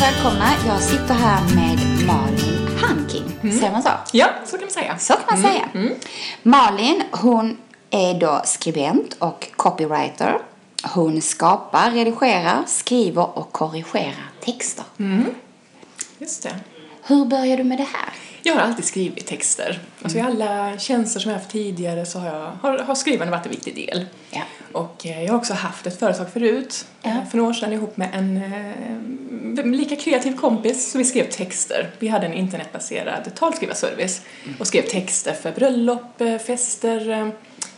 och välkomna. Jag sitter här med Malin Hanking. Säger man så? Ja, så kan man säga. Så kan man säga. Malin, hon är då skribent och copywriter. Hon skapar, redigerar, skriver och korrigerar texter. Just det. Hur började du med det här? Jag har alltid skrivit texter. Alltså I alla tjänster som jag haft tidigare så har, jag, har, har skrivande varit en viktig del. Ja. Och eh, jag har också haft ett företag förut, Ja. eh, för några år sedan ihop med en eh, lika kreativ kompis. Så vi skrev texter. Vi hade en internetbaserad talskrivarservice och skrev texter för bröllop, fester,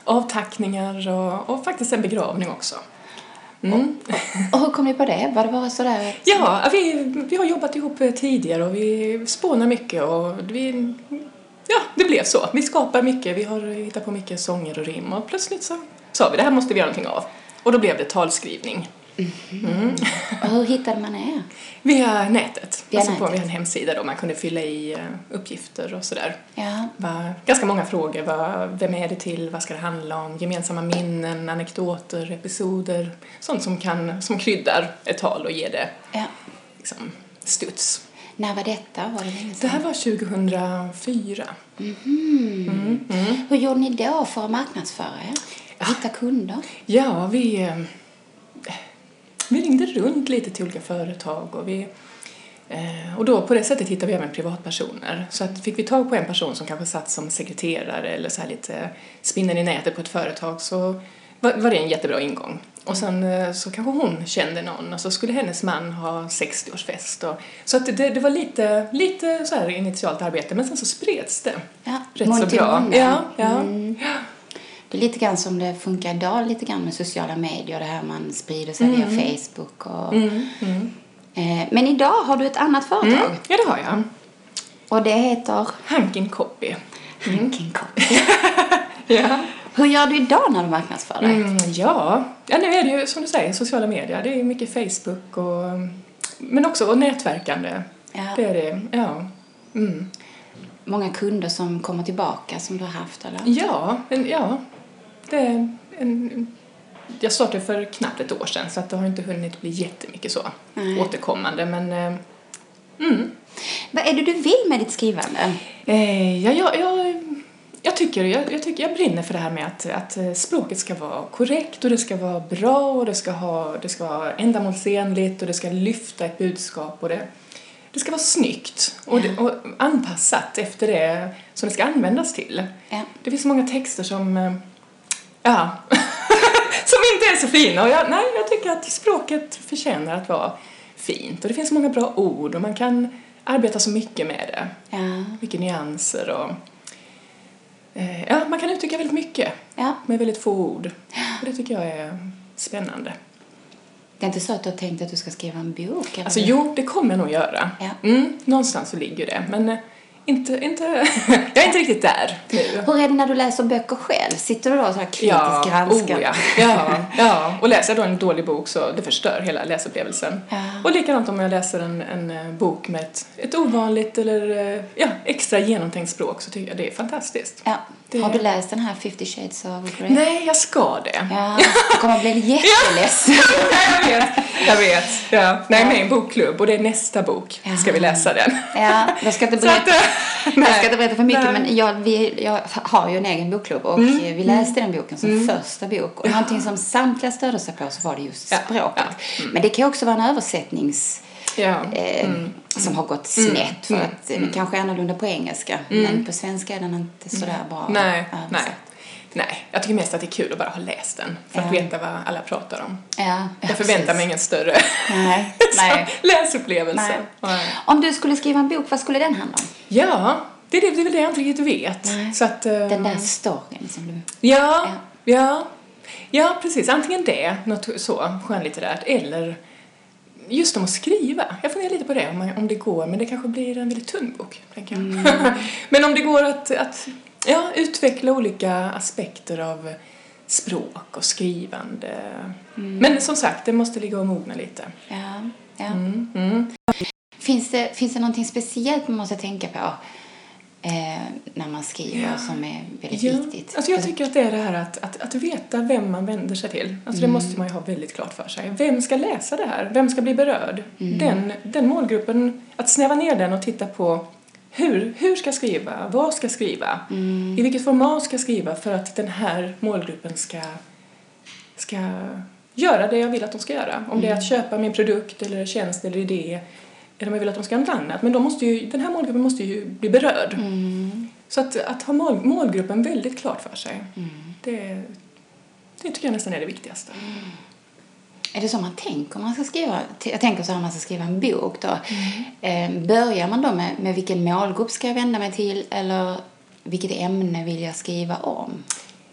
avtackningar och, och faktiskt en begravning också. Mm. Och hur kom ni på det? Var det bara sådär? Ja, vi, vi har jobbat ihop tidigare och vi spånar mycket och vi, ja, det blev så. Vi skapar mycket, vi har hittat på mycket sånger och rim och plötsligt så sa vi det här måste vi göra någonting av. Och då blev det talskrivning. Och hur hittade man er? Via nätet. Via alltså på nätet. en hemsida då man kunde fylla i eh, uppgifter och sådär. Ja. Var ganska många frågor. Vad, vem är det till? Vad ska det handla om? Gemensamma minnen, anekdoter, episoder. Sånt som, kan, som kryddar ett tal och ger det ja. liksom, studs. När var detta? Var det länge Det här var 2004. Hur gjorde ni då för att marknadsföra er? Hitta kunder? Ja, vi, eh, vi ringde runt lite till olika företag och vi eh, och då på det sättet hittade vi även privatpersoner. Så att fick vi tag på en person som kanske satt som sekreterare eller så här lite spinnen i nätet på ett företag så var, det en jättebra ingång. Och sen eh, så kanske hon kände någon och så skulle hennes man ha 60-årsfest. Och, så att det, det var lite, lite så här initialt arbete men sen så spreds det Ja, rätt så bra. Ja, ja. Mm. Det är lite grann som det funkar idag lite grann med sociala medier, det här man sprider sig via Facebook och... Mm, mm. Eh, men idag har du ett annat företag Mm, ja, det har jag. och det heter Hankin Copy. Hanking Copy. Ja. Hur gör du idag när du marknadsför dig? Mm, ja. ja, nu är det ju som du säger sociala medier. Det är mycket Facebook och men också och nätverkande. Ja. Det är det, ja. Mm. Många kunder som kommer tillbaka som du har haft eller? Ja, ja. Det är en, jag startade för knappt ett år sedan så att det har inte hunnit bli jättemycket så Nej. återkommande men eh, mm. Vad är det du vill med ditt skrivande? Eh, ja, jag, jag, jag, tycker, jag, jag tycker jag brinner för det här med att, att eh, språket ska vara korrekt och det ska vara bra och det ska, ha, det ska vara ändamålsenligt och det ska lyfta ett budskap och det, det ska vara snyggt och, det, och anpassat efter det som det ska användas till. Ja. Det finns många texter som, eh, ja, som inte är så fina och jag, nej, jag tycker att språket förtjänar att vara fint och det finns många bra ord och man kan arbeta så mycket med det Ja. mycket nyanser och eh, ja, man kan uttrycka väldigt mycket ja. med väldigt få ord. Och det tycker jag är spännande. Det är inte så att du har tänkt att du ska skriva en bok? Eller? Alltså jo, det kommer jag nog göra. Ja. Mm, någonstans så ligger det, men eh, inte, inte, jag är inte riktigt där nu. Hur är det när du läser böcker själv? Sitter du då och så här kritiskt granskar? oh, ja. ja, ja. Och läser jag då en dålig bok så det förstör hela läsupplevelsen. Ja. Och likadant om jag läser en, en eh, bok med ett, ett ovanligt eller eh, ja, extra genomtänkt språk så tycker jag det är fantastiskt. Ja. Det- Har du läst den här 50 shades of Grey? Nej, jag ska det. Ja, du kommer att bli jätteledsen. jag vet, jag vet. Ja. Nej, med i en bokklubb och det är nästa bok. Ska vi läsa den? Ja, jag ska inte att, berätta, eh, jag ska inte berätta för mycket nej. Mm. men jag, vi, jag har ju en egen bokklubb och vi läste den boken som första bok och någonting som samtliga stödde sig på så var det just Ja, språket. ja. Men det kan också vara en översättnings Ja. eh, som har gått snett för att eh, den kanske är annorlunda på engelska men på svenska är den inte sådär bra Nej, översatt. nej. Nej, jag tycker mest att det är kul att bara ha läst den för att Ja. veta vad alla pratar om. Ja, ja, Jag förväntar precis. mig ingen större Nej, nej. läsupplevelse. Nej. Om du skulle skriva en bok, vad skulle den handla om? Ja, det är, det, det är väl det jag inte riktigt vet. Nej. Så att, eh, Den där storyn som du... Ja, ja, ja, precis. Antingen det, något så skönlitterärt, eller just om att skriva. Jag funderar lite på det, om, det går, men det kanske blir en väldigt tunn bok, tänker jag. Mm. men om det går att, att ja, utveckla olika aspekter av språk och skrivande. Mm. Men som sagt, det måste ligga och mogna lite. Ja, ja. Mm, mm. Finns, det, finns det någonting speciellt man måste tänka på eh, när man skriver Ja. som är väldigt Ja, viktigt. Alltså jag tycker att det är det här att, att, att veta vem man vänder sig till. Alltså det måste man ju ha väldigt klart för sig. Vem ska läsa det här? Vem ska bli berörd? Den, den målgruppen, att snäva ner den och titta på hur, hur ska jag skriva? Vad ska jag skriva? I vilket format ska jag skriva för att den här målgruppen ska, ska göra det jag vill att de ska göra? Om det är att köpa min produkt eller tjänst eller idé jag vill att de ska göra något annat. Men då måste ju, den här målgruppen måste ju bli berörd. Så att, att ha mål, målgruppen väldigt klart för sig, det, det tycker jag nästan är det viktigaste. Är det så man tänker om man ska skriva? Jag tänker så här man ska skriva en bok då. Eh, börjar man då med, med vilken målgrupp ska jag vända mig till eller vilket ämne vill jag skriva om?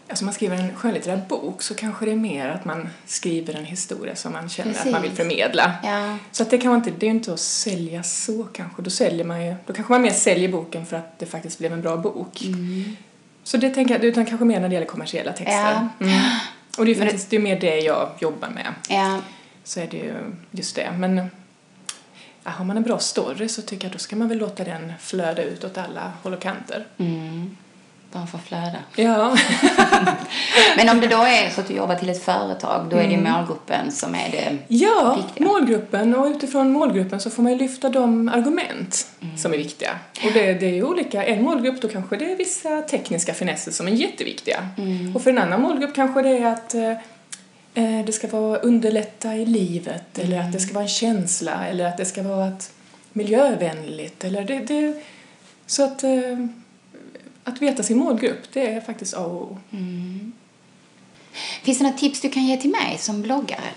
Alltså man skriver en skönlitterär bok så kanske det är mer att man skriver en historia som man känner att man vill Precis. förmedla. Ja. Så att det kan man inte, det är inte att sälja så kanske. Då säljer man ju, då kanske man mer säljer boken för att det faktiskt blev en bra bok. Så det tänker jag, utan kanske mer när det gäller kommersiella texter. Ja. Mm. Och det är ju faktiskt det är mer det jag jobbar med. Ja, så är det ju just det. Men ja, har man en bra story så tycker jag då ska man väl låta den flöda ut åt alla håll och kanter. mm. De får flöda. Ja. Men om det då är så att du jobbar till ett företag, då är det ju målgruppen som är det ja, viktiga. målgruppen och utifrån målgruppen så får man ju lyfta de argument som är viktiga. Och det, det är ju olika. En målgrupp då kanske det är vissa tekniska finesser som är jätteviktiga. Och för en annan målgrupp kanske det är att eh, eh, det ska vara underlätta i livet eller att det ska vara en känsla eller att det ska vara att miljövänligt eller det, det så att eh, att veta sin målgrupp det är faktiskt A och O. Finns det några tips du kan ge till mig som bloggare?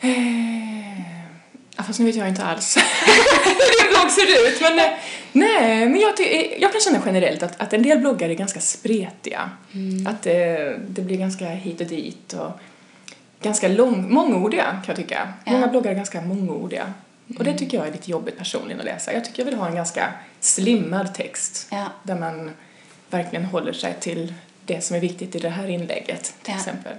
Eh, fast nu vet jag inte alls hur din blogg ser ut. Men, eh, nej, men jag, ty- jag kan känna generellt att, att en del bloggar är ganska spretiga. Att det, det blir ganska hit och dit och ganska lång, mångordiga kan jag tycka. Ja. Många bloggar är ganska mångordiga. Och det tycker jag är lite jobbigt personligen att läsa. Jag tycker jag vill ha en ganska slimmad text Ja. där man verkligen håller sig till det som är viktigt i det här inlägget till Ja. exempel.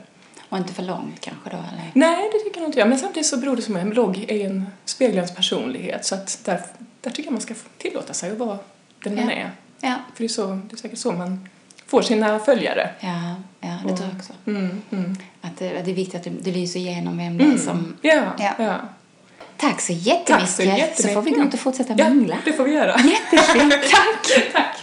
Och inte för långt kanske då? Eller? Nej, det tycker jag inte jag. Men samtidigt så beror det som en blogg är en speglar ens personlighet så att där, där tycker jag man ska tillåta sig att vara den man Ja. är. Ja, För det är, så, det är säkert så man får sina följare. ja, ja det tror jag också. Mm, mm. Att det, det är viktigt att det, det lyser igenom vem det är som... Ja, Ja. ja. Tack så jättemycket. Tack så jättemycket. Så får vi gå och fortsätta Ja, mingla. det får vi göra. Jättefint. Tack. Tack.